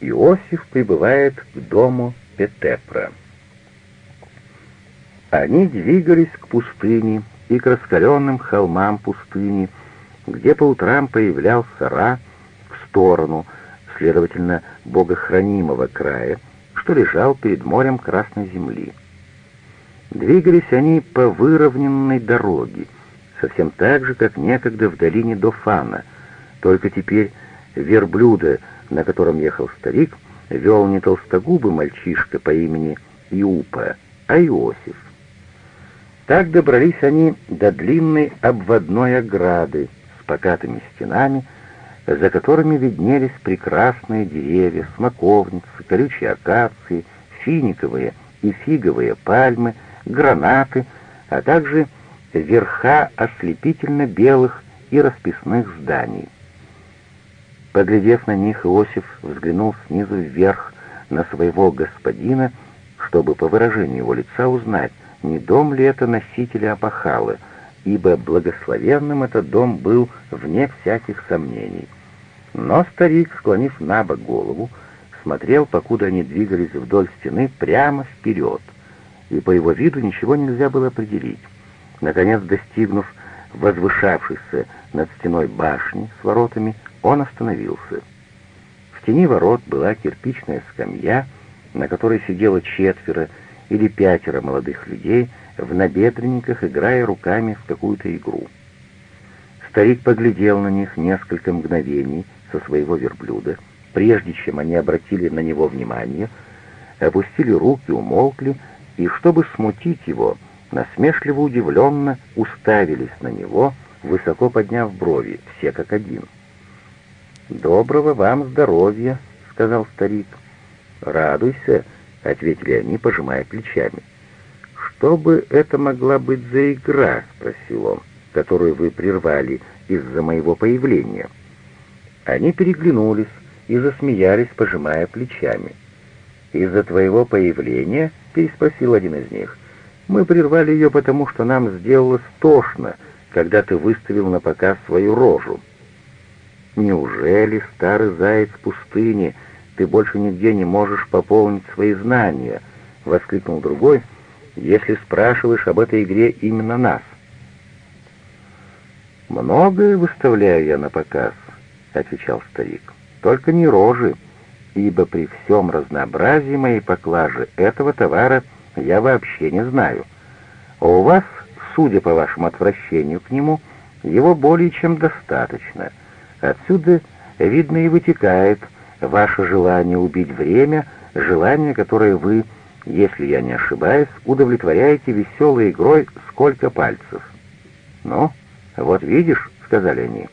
Иосиф прибывает к дому Петепра. Они двигались к пустыне и к раскаленным холмам пустыни, где по утрам появлялся Ра в сторону, следовательно, богохранимого края, что лежал перед морем Красной Земли. Двигались они по выровненной дороге, совсем так же, как некогда в долине Дофана, только теперь верблюда, на котором ехал старик, вел не толстогубый мальчишка по имени Иупа, а Иосиф. Так добрались они до длинной обводной ограды с покатыми стенами, за которыми виднелись прекрасные деревья, смоковницы, колючие акации, финиковые и фиговые пальмы, гранаты, а также верха ослепительно белых и расписных зданий. Поглядев на них, Иосиф взглянул снизу вверх на своего господина, чтобы по выражению его лица узнать, не дом ли это носителя опахала, ибо благословенным этот дом был вне всяких сомнений. Но старик, склонив на бок голову, смотрел, покуда они двигались вдоль стены, прямо вперед, и по его виду ничего нельзя было определить. Наконец, достигнув возвышавшейся над стеной башни с воротами, он остановился. В тени ворот была кирпичная скамья, на которой сидело четверо или пятеро молодых людей в набедренниках, играя руками в какую-то игру. Старик поглядел на них несколько мгновений со своего верблюда, прежде чем они обратили на него внимание, опустили руки, умолкли, и, чтобы смутить его, насмешливо удивленно уставились на него, высоко подняв брови, все как один. «Доброго вам здоровья», — сказал старик. «Радуйся», — ответили они, пожимая плечами. «Что бы это могла быть за игра?» — спросил он, — «которую вы прервали из-за моего появления». Они переглянулись и засмеялись, пожимая плечами. «Из-за твоего появления?» — переспросил один из них. «Мы прервали ее, потому что нам сделалось тошно, когда ты выставил на показ свою рожу». «Неужели, старый заяц пустыни, ты больше нигде не можешь пополнить свои знания?» — воскликнул другой, — «если спрашиваешь об этой игре именно нас». «Многое выставляю я на показ», — отвечал старик, — «только не рожи, ибо при всем разнообразии моей поклажи этого товара я вообще не знаю. А у вас, судя по вашему отвращению к нему, его более чем достаточно. Отсюда, видно, и вытекает — ваше желание убить время, желание, которое вы, если я не ошибаюсь, удовлетворяете веселой игрой «Сколько пальцев». «Ну, вот видишь», — сказали они.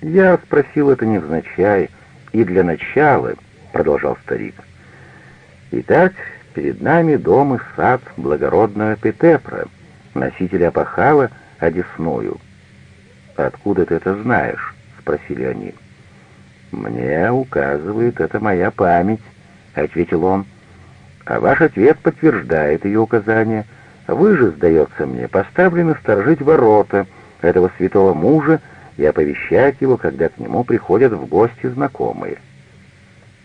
«Я спросил это невзначай, и для начала», — продолжал старик. «Итак, перед нами дом и сад благородного Петепра, носителя опахала одесную». «Откуда ты это знаешь?» — спросили они. «Мне указывает это моя память», — ответил он. «А ваш ответ подтверждает ее указания. Вы же, сдается мне, поставлены сторожить ворота этого святого мужа и оповещать его, когда к нему приходят в гости знакомые».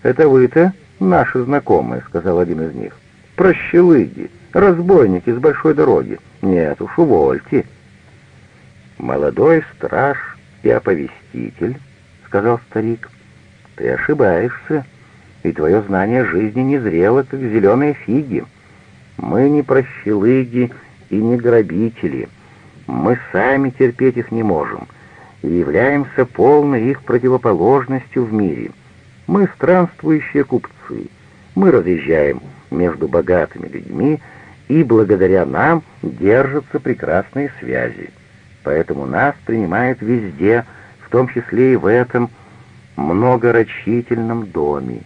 «Это вы-то наши знакомые», — сказал один из них. «Прощелыги, разбойники с большой дороги. Нет уж, увольте». «Молодой страж и оповеститель», — сказал старик, — ты ошибаешься, и твое знание жизни не зрело, как зеленые фиги. Мы не прощелыги и не грабители. Мы сами терпеть их не можем и являемся полной их противоположностью в мире. Мы странствующие купцы. Мы разъезжаем между богатыми людьми, и благодаря нам держатся прекрасные связи. Поэтому нас принимают везде, в том числе и в этом многорочительном доме.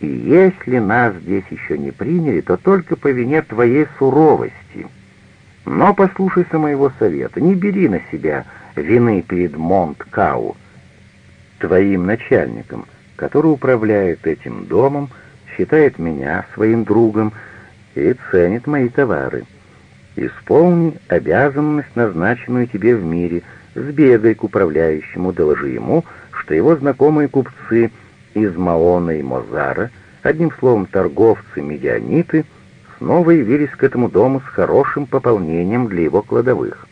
И если нас здесь еще не приняли, то только по вине твоей суровости. Но послушайся моего совета, не бери на себя вины перед Монт-Кау, твоим начальником, который управляет этим домом, считает меня своим другом и ценит мои товары. Исполни обязанность, назначенную тебе в мире, сбегай к управляющему, доложи ему, что его знакомые купцы из Маона и Мозара, одним словом, торговцы-медианиты, снова явились к этому дому с хорошим пополнением для его кладовых.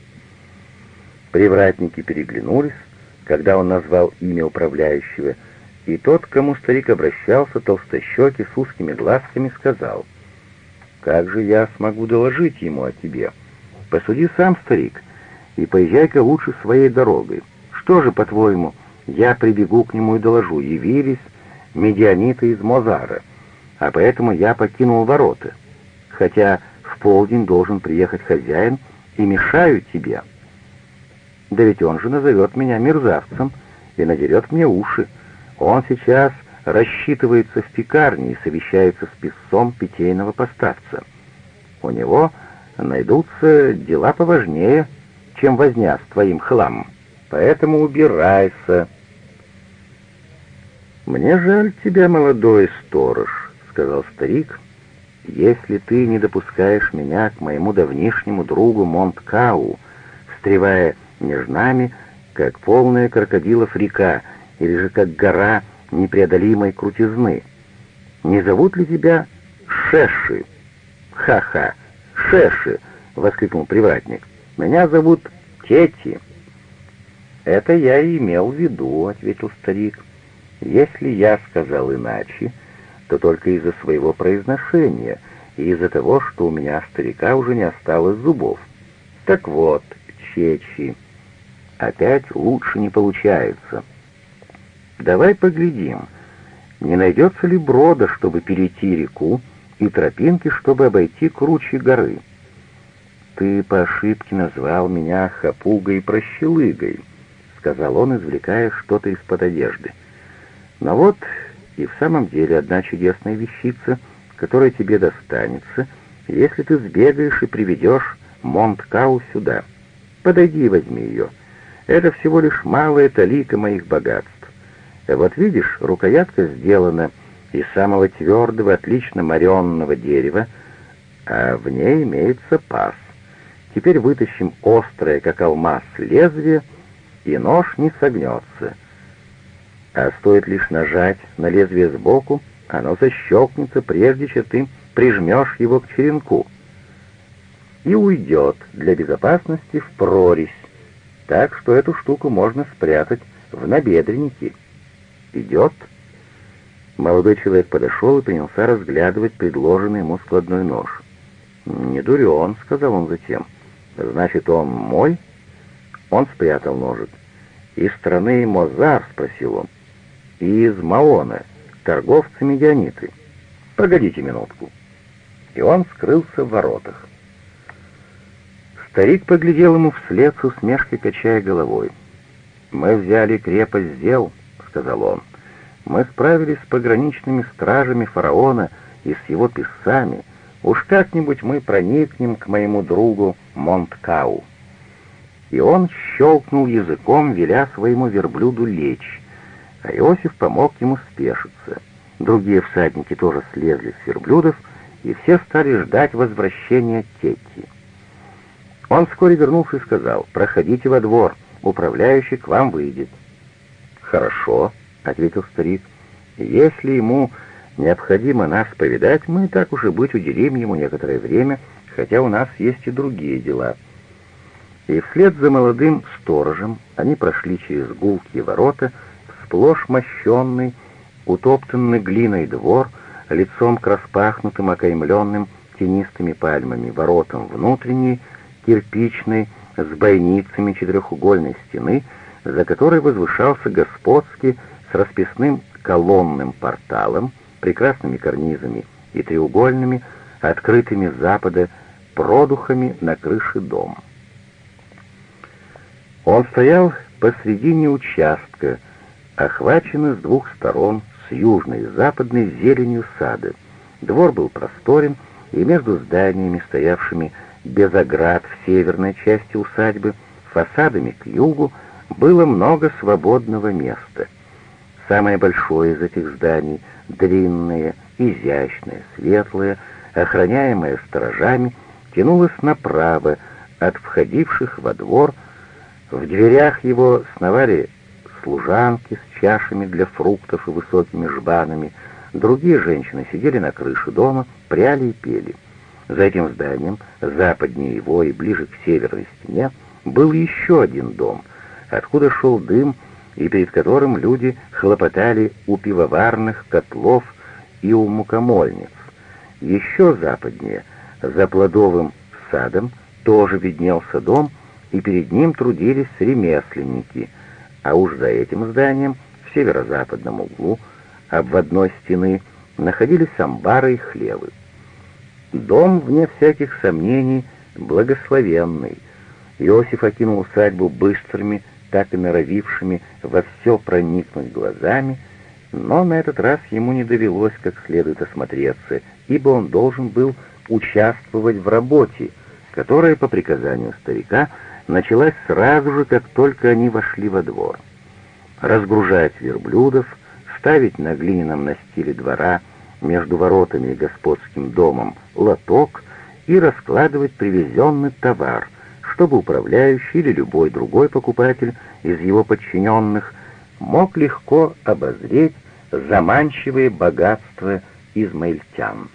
Привратники переглянулись, когда он назвал имя управляющего, и тот, к кому старик обращался, толстощекий с узкими глазками, сказал, «Как же я смогу доложить ему о тебе? Посуди сам, старик, и поезжай-ка лучше своей дорогой. Что же, по-твоему, я прибегу к нему и доложу, явились медианиты из Мозара, а поэтому я покинул ворота, хотя в полдень должен приехать хозяин и мешаю тебе». Да ведь он же назовет меня мерзавцем и надерет мне уши. Он сейчас рассчитывается в пекарне и совещается с писцом питейного поставца. У него найдутся дела поважнее, чем возня с твоим хламом. Поэтому убирайся. «Мне жаль тебя, молодой сторож», — сказал старик. «Если ты не допускаешь меня к моему давнишнему другу Монткау, встревая между нами, как полная крокодилов река, или же как гора непреодолимой крутизны. Не зовут ли тебя Шеши? Ха-ха, Шеши, воскликнул привратник. Меня зовут Тети. Это я и имел в виду, ответил старик. Если я сказал иначе, то только из-за своего произношения и из-за того, что у меня старика уже не осталось зубов. Так вот, Чечи, Опять лучше не получается. Давай поглядим, не найдется ли брода, чтобы перейти реку, и тропинки, чтобы обойти круче горы. Ты по ошибке назвал меня хапугой-прощелыгой, сказал он, извлекая что-то из-под одежды. Но вот и в самом деле одна чудесная вещица, которая тебе достанется, если ты сбегаешь и приведешь Монткау сюда. Подойди и возьми ее. Это всего лишь малая талика моих богатств. Вот видишь, рукоятка сделана из самого твердого, отлично моренного дерева, а в ней имеется паз. Теперь вытащим острое, как алмаз, лезвие, и нож не согнется. А стоит лишь нажать на лезвие сбоку, оно защелкнется, прежде чем ты прижмешь его к черенку, и уйдет для безопасности в прорезь, так что эту штуку можно спрятать в набедреннике. Идет. Молодой человек подошел и принялся разглядывать предложенный ему складной нож. «Не дурен», — сказал он затем. «Значит, он мой?» Он спрятал ножик. «Из страны Мозар?» — спросил он. «И из Маона, торговцы-медианиты. Погодите минутку». И он скрылся в воротах. Старик поглядел ему вслед с усмешкой, качая головой. «Мы взяли крепость Зел», — сказал он. «Мы справились с пограничными стражами фараона и с его писцами. Уж как-нибудь мы проникнем к моему другу Монткау». И он щелкнул языком, веля своему верблюду лечь, а Иосиф помог ему спешиться. Другие всадники тоже слезли с верблюдов, и все стали ждать возвращения Тетти. Он вскоре вернулся и сказал, «Проходите во двор, управляющий к вам выйдет». «Хорошо», — ответил старик, «если ему необходимо нас повидать, мы так уж и быть уделим ему некоторое время, хотя у нас есть и другие дела». И вслед за молодым сторожем они прошли через гулкие ворота, сплошь мощенный, утоптанный глиной двор, лицом к распахнутым, окаймленным тенистыми пальмами воротам внутренней, кирпичной, с бойницами четырехугольной стены, за которой возвышался господский с расписным колонным порталом, прекрасными карнизами и треугольными, открытыми с запада продухами на крыше дома. Он стоял посредине участка, охваченный с двух сторон, с южной и западной зеленью сада. Двор был просторен, и между зданиями, стоявшими без оград в северной части усадьбы, фасадами к югу, было много свободного места. Самое большое из этих зданий, длинное, изящное, светлое, охраняемое сторожами, тянулось направо от входивших во двор. В дверях его сновали служанки с чашами для фруктов и высокими жбанами, другие женщины сидели на крыше дома, пряли и пели. За этим зданием, западнее его и ближе к северной стене, был еще один дом, откуда шел дым и перед которым люди хлопотали у пивоварных котлов и у мукомольниц. Еще западнее, за плодовым садом, тоже виднелся дом, и перед ним трудились ремесленники, а уж за этим зданием, в северо-западном углу, обводной стены, находились амбары и хлевы. Дом, вне всяких сомнений, благословенный. Иосиф окинул усадьбу быстрыми, так и норовившими во все проникнуть глазами, но на этот раз ему не довелось как следует осмотреться, ибо он должен был участвовать в работе, которая, по приказанию старика, началась сразу же, как только они вошли во двор. Разгружать верблюдов, ставить на глиняном настиле двора между воротами и господским домом лоток и раскладывать привезенный товар, чтобы управляющий или любой другой покупатель из его подчиненных мог легко обозреть заманчивые богатства измаильтян.